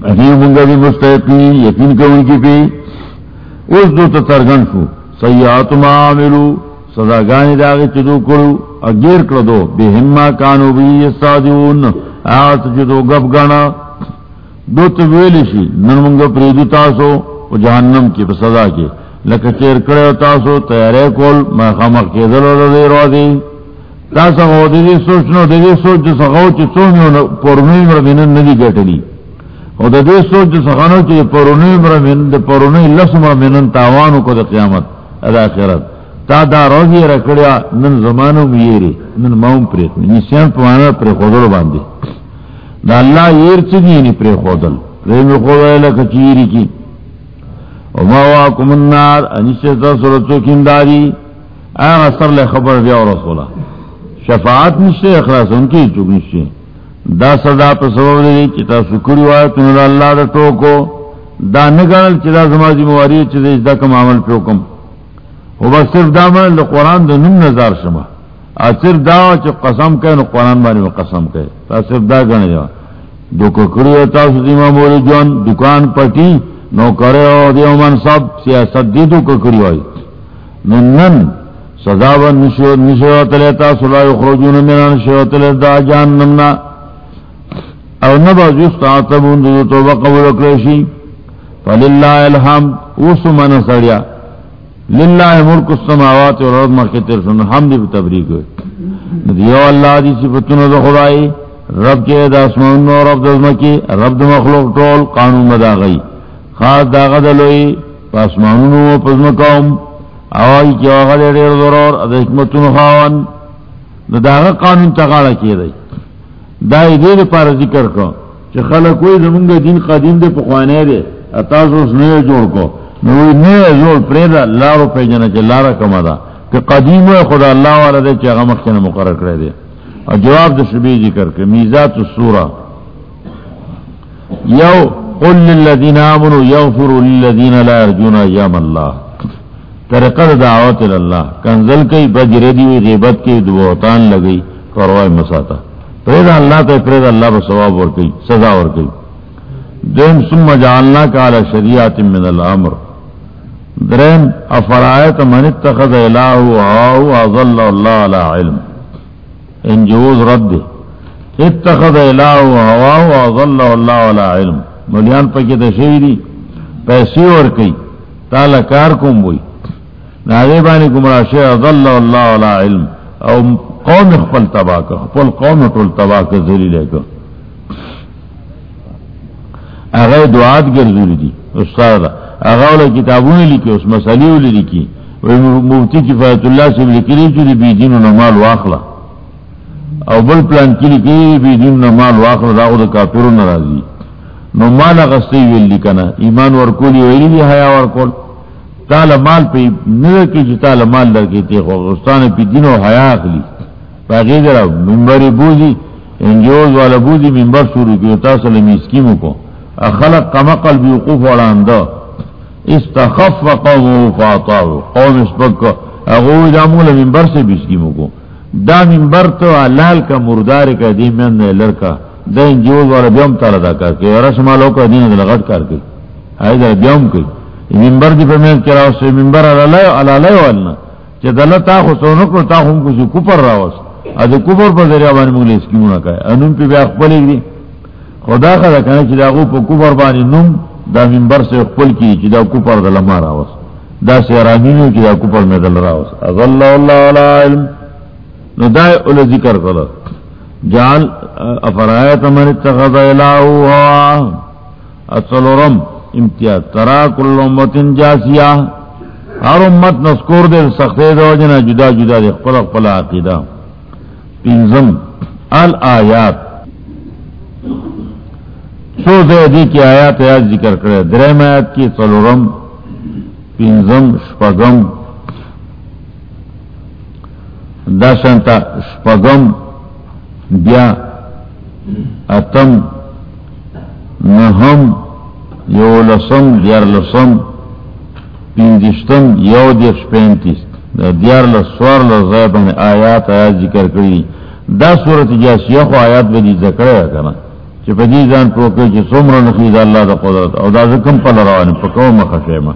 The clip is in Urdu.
منگا دی مستحقی یقین کا ان کی پی۔ اس دو ترگن شو سیات ما عملو سزا گانی داغی چدو کرو۔ اگیر کردو بے ہما کانو بی استادیون آت چدو گب گانا۔ دو تبویلی نن منگا پریدو تاسو و جہنم کی پسدا کی۔ لکه چیر کړه تاسو تیارې کول۔ ما خامخ کېدل او دې رو دي تاسو هو دې سوچ نو دې سوچ چې څنګه چې څونه پرونی مر بین نه دي ګټلی او دې سوچ چې څنګه چې پرونی مر بین د پرونی لسم من تاوانو کو د قیامت ادا اخرت تا دا روزی رکړیا نن زمانو میری نن ماوم پرې نشان په معنا پر خودل باندې. دا الله ير څه دي؟ یعنی نه پر خودل. پرې مې خو له کچيري کی. او وما واكم النار انشتا سورتو کنداری آغا سر لے خبر بیا رسولا شفاعت نشتے اخلاص ان کی چک نشتے دا صدا پر سبب دے چتا سکری وایتون دا اللہ دا ٹوکو، دا نگرل چتا زمازی مواری چتا اجدا کم عمل پیوکم و بس صرف دا من دا قرآن دا نم نظار شما۔ آ صرف دا چا قسم کئے نو قرآن بانی میں قسم کئے۔ تا صرف دا گنے جا۔ دو ککری ویتا سدیما موری جوان دکان پٹی نو کرے او دیو منصب سیاست دیدو ککری وائی۔ ننن سزا و نشو نشو تلیتا سلا یخرجون منان شو تلیتا جہنمنا او نبا جست آتبون دو توبہ قبول اکریشی فللہ الحمد، اوسو من سڑیا. للہ ملک السماوات والارض مخی ترسن حمد بتبریک ہوئے دیو اللہ دی صفتون دو خدائی، رب کے دا اسمان و رب دزمکی رب دا مخلوق ٹول قانون مدا گئی خاص دا داغ دلوئی پاسمانونو پزمکاوم اوائی کی آغا دیر ضرور اد حکمتون خواون دا داغ قانون تغاڑا کی دی دا دیر پار ذکر کو چه خلقوی زمونگ دین قدیم دے پخوانے دے اتاسو اس نئے جوڑ کو نوی نئے جوڑ پریدا لارو پیجنا چه لارا کما دا. کہ قدیم ہے خدا اللہ والا دے چه غمق چنہ مقرر کرے دے اور جواب دا شبی ذکر کے میزات السورہ یو، قل للذین آمنوا یغفروا للذین لا يرجون ایام اللہ. طریقہ دعوت اللہ کنزل کئی بجر دی وی، غیبت کی دوتان لگئی کروائے مساتا. پرید اللہ تے پرید اللہ پر ثواب ورکی، سزا ورکی۔ دین ثم جعلنا کا علی شریعت من الامر۔ درین، افرائیت من اتخذ الہو آو اظل اللہ علی علم۔ انجوز رد۔ دے اتخذ الہو آو اظل اللہ علی علم۔ ملیان پکی دا شوی پیسی اور کئی تالا کار کم بوئی ناغی بانی گمرا شی اللہ علا علم۔ او قوم خپل تباکا خپل قوم طول تباکا زلی لے کر اگر دعات گرزولی دی استاد اگر اولا کتابونی لکی اس مسئلی اولی لکی مفتی کفایت اللہ سے لکی چلی بی دین و نمال واخلا او بل پلان کی لکی بی دین و نمال واخلا دا خود کافرون نرازی نو مال غستی ویلی کنا ایمان ورکولی ویلی حیا ورکول. تال مال پی نو کی چې تال مال در کی تی خو غستان پی دین او حیا اخلی. باقی در منبر بوزی انجوز والا بوزی منبر شروع کی تاسو له مسکیمو کو. اخلق کما قلب وقوف ولا انده استخف قوم فاطاو. قوم اسبق اغو دامول منبر سے مسکیمو کو. دا منبر تو لال کا مردار کا دی من لڑکا. دین جوز والا بیوم تالا دا کار کئی ورس مالو کا دین دل غٹ کار کئی آئی دا بیوم کئی منبر دی پرمین کرا اس سے منبر علا لیے والنا چه دل تا خو سونکو تا خون کسی کپر راوس از کپر پر ذریعہ باندې بانی مگلی اسکیمونا کئی انون پی بی اخبالی گری خدا خدا کنے چه دا غو پا کپر بانی نوم، دا منبر سے اخبال کی چه دا کپر دل ما راوس دا سیرامینو چه دا کپر میں دل راوس از اللہ اللہ علا علم. نو دا اول ذکر کرد جعل افرایت من اتخذ الہو ہوا اصل رم امتیاز ترا کل امت جاسیہ ہر امت نسکور دے، سختے دو جنا جدا جدا دے، خپل خپل عقیدہ۔ پینزم الآیات۔ سو دے دی کی آیات آیات ذکر کرے درم آیات کی صلورم پینزم شپگم داشنتا شپگم بیا اتم نہم یو لسم دیار لسم پیندشتم یو دیرش پینتیس دیار لسوار لزایبن آیات آیات ذکر کری دا صورت جاسیه خو آیات بدی ذکره یا کنا چې پا دې ځان پروکې چې څومره نخې د الله قدرت. او دا زکم پل روانی پا کوم خشیمه